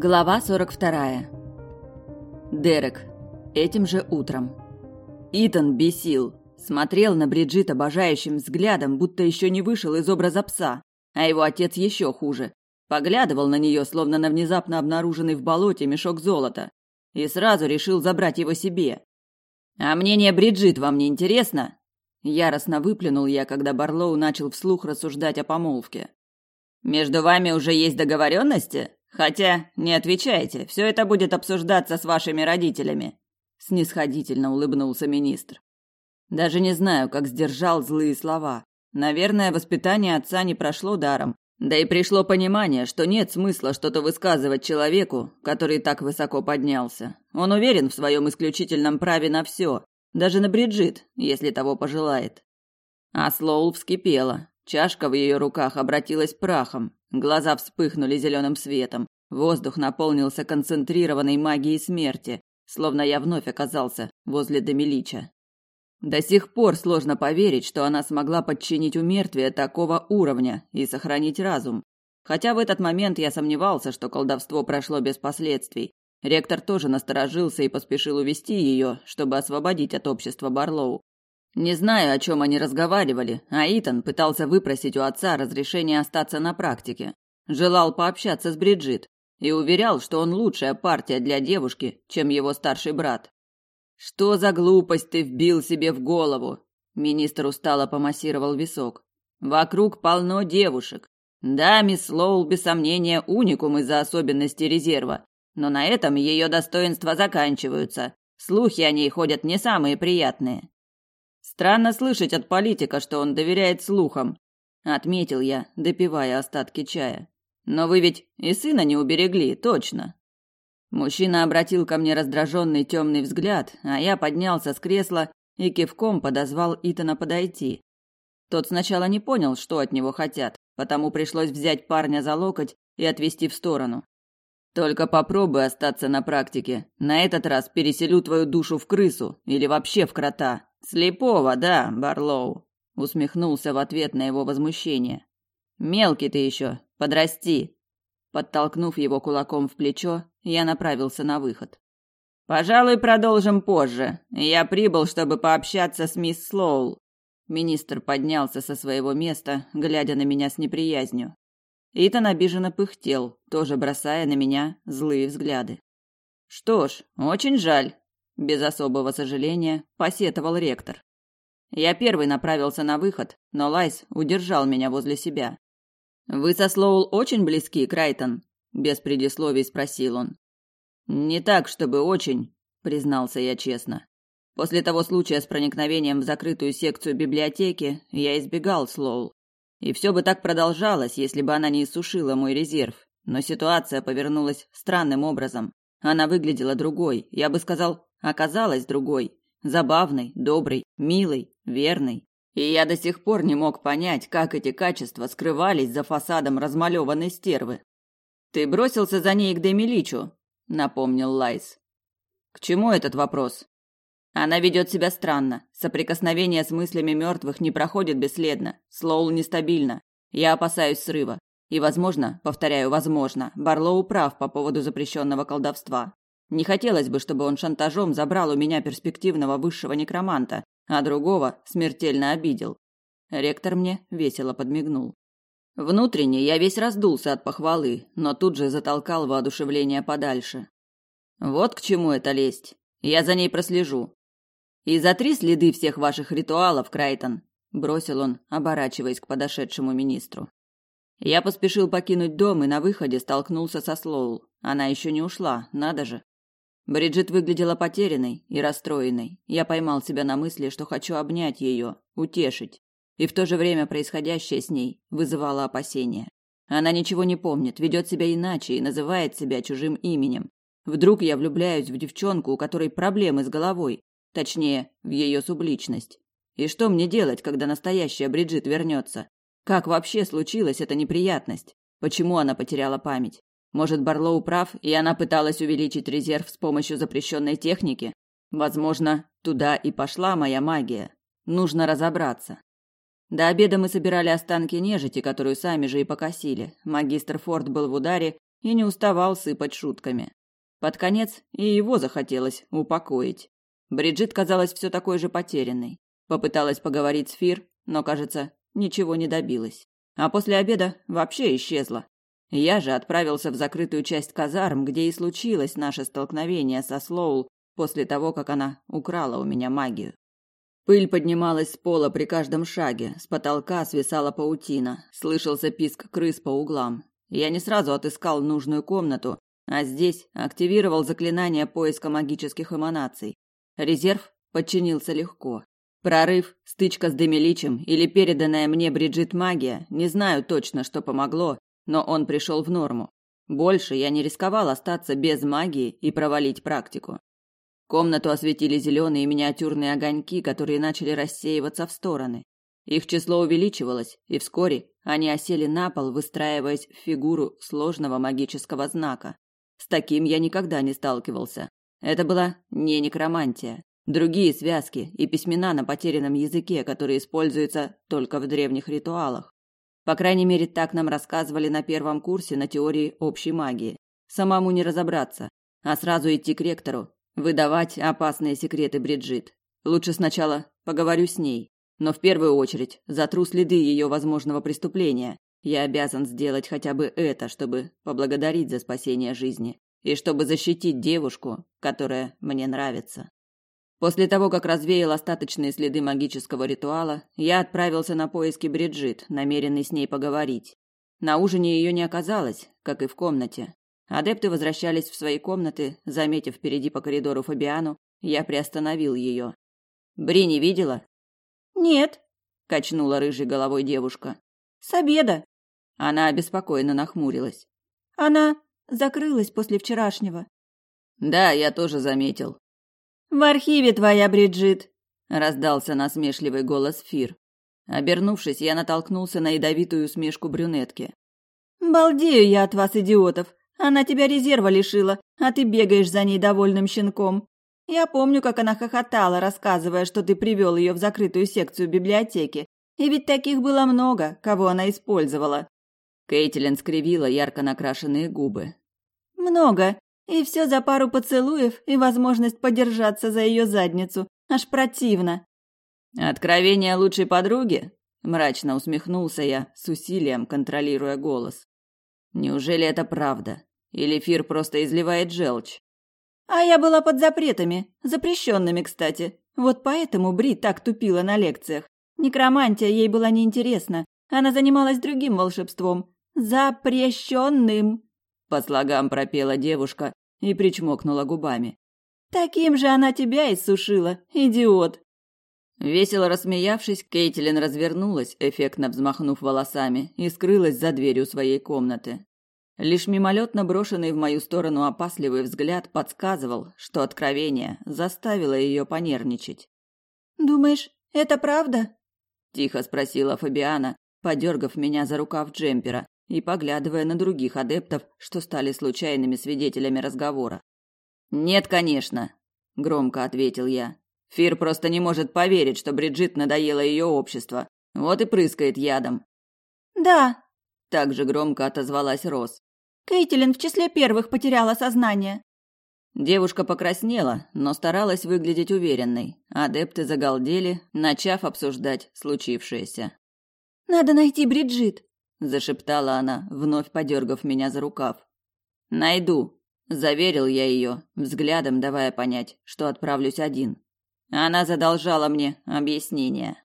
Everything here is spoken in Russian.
Глава 42. Дерек. Этим же утром. Итан бесил. Смотрел на Бриджит обожающим взглядом, будто еще не вышел из образа пса. А его отец еще хуже. Поглядывал на нее, словно на внезапно обнаруженный в болоте мешок золота. И сразу решил забрать его себе. «А мнение Бриджит вам не интересно?» Яростно выплюнул я, когда Барлоу начал вслух рассуждать о помолвке. «Между вами уже есть договоренности?» Хотя, не отвечайте, все это будет обсуждаться с вашими родителями, снисходительно улыбнулся министр. Даже не знаю, как сдержал злые слова. Наверное, воспитание отца не прошло даром. Да и пришло понимание, что нет смысла что-то высказывать человеку, который так высоко поднялся. Он уверен в своем исключительном праве на все, даже на Бриджит, если того пожелает. А Слоул вскипела. Чашка в ее руках обратилась прахом, Глаза вспыхнули зеленым светом. Воздух наполнился концентрированной магией смерти, словно я вновь оказался возле Демилича. До сих пор сложно поверить, что она смогла подчинить умертвие такого уровня и сохранить разум. Хотя в этот момент я сомневался, что колдовство прошло без последствий. Ректор тоже насторожился и поспешил увести ее, чтобы освободить от общества Барлоу. Не знаю, о чем они разговаривали, а Итан пытался выпросить у отца разрешение остаться на практике. Желал пообщаться с Бриджит и уверял, что он лучшая партия для девушки, чем его старший брат. Что за глупость ты вбил себе в голову? Министр устало помассировал висок. Вокруг полно девушек. Да, мисс Лоул без сомнения уникум из-за особенностей резерва, но на этом ее достоинства заканчиваются. Слухи о ней ходят не самые приятные. Странно слышать от политика, что он доверяет слухам, отметил я, допивая остатки чая. Но вы ведь и сына не уберегли, точно. Мужчина обратил ко мне раздраженный темный взгляд, а я поднялся с кресла и кивком подозвал Итана подойти. Тот сначала не понял, что от него хотят, потому пришлось взять парня за локоть и отвести в сторону. Только попробуй остаться на практике. На этот раз переселю твою душу в крысу или вообще в крота. Слепого, да, Барлоу, усмехнулся в ответ на его возмущение. Мелкий ты еще, подрасти. Подтолкнув его кулаком в плечо, я направился на выход. Пожалуй, продолжим позже. Я прибыл, чтобы пообщаться с мисс Слоул. Министр поднялся со своего места, глядя на меня с неприязнью. Итан обиженно пыхтел, тоже бросая на меня злые взгляды. Что ж, очень жаль, без особого сожаления посетовал ректор. Я первый направился на выход, но Лайс удержал меня возле себя. Вы со Слоул очень близки, Крайтон? без предисловий спросил он. Не так, чтобы очень, признался я честно. После того случая с проникновением в закрытую секцию библиотеки я избегал Слоул. И все бы так продолжалось, если бы она не иссушила мой резерв. Но ситуация повернулась странным образом. Она выглядела другой, я бы сказал, оказалась другой, забавной, доброй, милой, верной. И я до сих пор не мог понять, как эти качества скрывались за фасадом размалеванной стервы. Ты бросился за ней к Демиличу, напомнил Лайс. К чему этот вопрос? Она ведет себя странно. Соприкосновение с мыслями мертвых не проходит бесследно. Слоул нестабильна. Я опасаюсь срыва. И, возможно, повторяю, возможно, Барлоу прав по поводу запрещенного колдовства. Не хотелось бы, чтобы он шантажом забрал у меня перспективного высшего некроманта, а другого смертельно обидел. Ректор мне весело подмигнул. Внутренне я весь раздулся от похвалы, но тут же затолкал воодушевление подальше. Вот к чему это лезть. Я за ней прослежу. И за три следы всех ваших ритуалов, Крайтон, бросил он, оборачиваясь к подошедшему министру. Я поспешил покинуть дом и на выходе столкнулся со Слоул. Она еще не ушла, надо же. Бриджит выглядела потерянной и расстроенной. Я поймал себя на мысли, что хочу обнять ее, утешить. И в то же время происходящее с ней вызывало опасения. Она ничего не помнит, ведет себя иначе и называет себя чужим именем. Вдруг я влюбляюсь в девчонку, у которой проблемы с головой, точнее, в ее субличность. И что мне делать, когда настоящая Бриджит вернется? Как вообще случилась эта неприятность? Почему она потеряла память? Может, Барлоу прав, и она пыталась увеличить резерв с помощью запрещенной техники? Возможно, туда и пошла моя магия. Нужно разобраться. До обеда мы собирали останки нежити, которую сами же и покосили. Магистр Форд был в ударе, и не уставал сыпать шутками. Под конец и его захотелось упокоить. Бриджит казалась все такой же потерянной. Попыталась поговорить с Фир, но, кажется, ничего не добилась. А после обеда вообще исчезла. Я же отправился в закрытую часть казарм, где и случилось наше столкновение со Слоул после того, как она украла у меня магию. Пыль поднималась с пола при каждом шаге, с потолка свисала паутина, слышался писк крыс по углам. Я не сразу отыскал нужную комнату, а здесь активировал заклинание поиска магических эманаций. Резерв подчинился легко. Прорыв, стычка с Демиличем или переданная мне Бриджит магия, не знаю точно, что помогло, но он пришел в норму. Больше я не рисковал остаться без магии и провалить практику. Комнату осветили зеленые миниатюрные огоньки, которые начали рассеиваться в стороны. Их число увеличивалось, и вскоре они осели на пол, выстраиваясь в фигуру сложного магического знака. С таким я никогда не сталкивался. Это была не некромантия. Другие связки и письмена на потерянном языке, которые используются только в древних ритуалах. По крайней мере, так нам рассказывали на первом курсе на теории общей магии. Самому не разобраться, а сразу идти к ректору, выдавать опасные секреты Бриджит. Лучше сначала поговорю с ней, но в первую очередь затру следы ее возможного преступления. Я обязан сделать хотя бы это, чтобы поблагодарить за спасение жизни и чтобы защитить девушку, которая мне нравится. После того, как развеял остаточные следы магического ритуала, я отправился на поиски Бриджит, намеренный с ней поговорить. На ужине ее не оказалось, как и в комнате. Адепты возвращались в свои комнаты, заметив впереди по коридору Фабиану, я приостановил ее. «Бри не видела?» «Нет», — качнула рыжей головой девушка. «С обеда». Она обеспокоенно нахмурилась. «Она закрылась после вчерашнего». «Да, я тоже заметил», в архиве твоя, Бриджит, раздался насмешливый голос Фир. Обернувшись, я натолкнулся на ядовитую усмешку брюнетки. Балдею я от вас, идиотов. Она тебя резерва лишила, а ты бегаешь за ней довольным щенком. Я помню, как она хохотала, рассказывая, что ты привел ее в закрытую секцию библиотеки. И ведь таких было много, кого она использовала. Кейтилин скривила ярко накрашенные губы. Много. И все за пару поцелуев и возможность подержаться за ее задницу. Аж противно. Откровение лучшей подруги? Мрачно усмехнулся я, с усилием контролируя голос. Неужели это правда? Или Фир просто изливает желчь? А я была под запретами, запрещенными, кстати. Вот поэтому Бри так тупила на лекциях. Некромантия ей была неинтересна. Она занималась другим волшебством. Запрещенным. По слогам пропела девушка и причмокнула губами. Таким же она тебя иссушила, идиот. Весело рассмеявшись, Кейтилин развернулась, эффектно взмахнув волосами, и скрылась за дверью своей комнаты. Лишь мимолетно брошенный в мою сторону опасливый взгляд подсказывал, что откровение заставило ее понервничать. «Думаешь, это правда?» – тихо спросила Фабиана, подергав меня за рукав джемпера, и поглядывая на других адептов, что стали случайными свидетелями разговора. «Нет, конечно», – громко ответил я. «Фир просто не может поверить, что Бриджит надоело ее общество. Вот и прыскает ядом». «Да», – также громко отозвалась Рос. «Кейтилин в числе первых потеряла сознание». Девушка покраснела, но старалась выглядеть уверенной. Адепты загалдели, начав обсуждать случившееся. «Надо найти Бриджит», зашептала она, вновь подергав меня за рукав. Найду, заверил я ее, взглядом давая понять, что отправлюсь один. Она задолжала мне объяснение.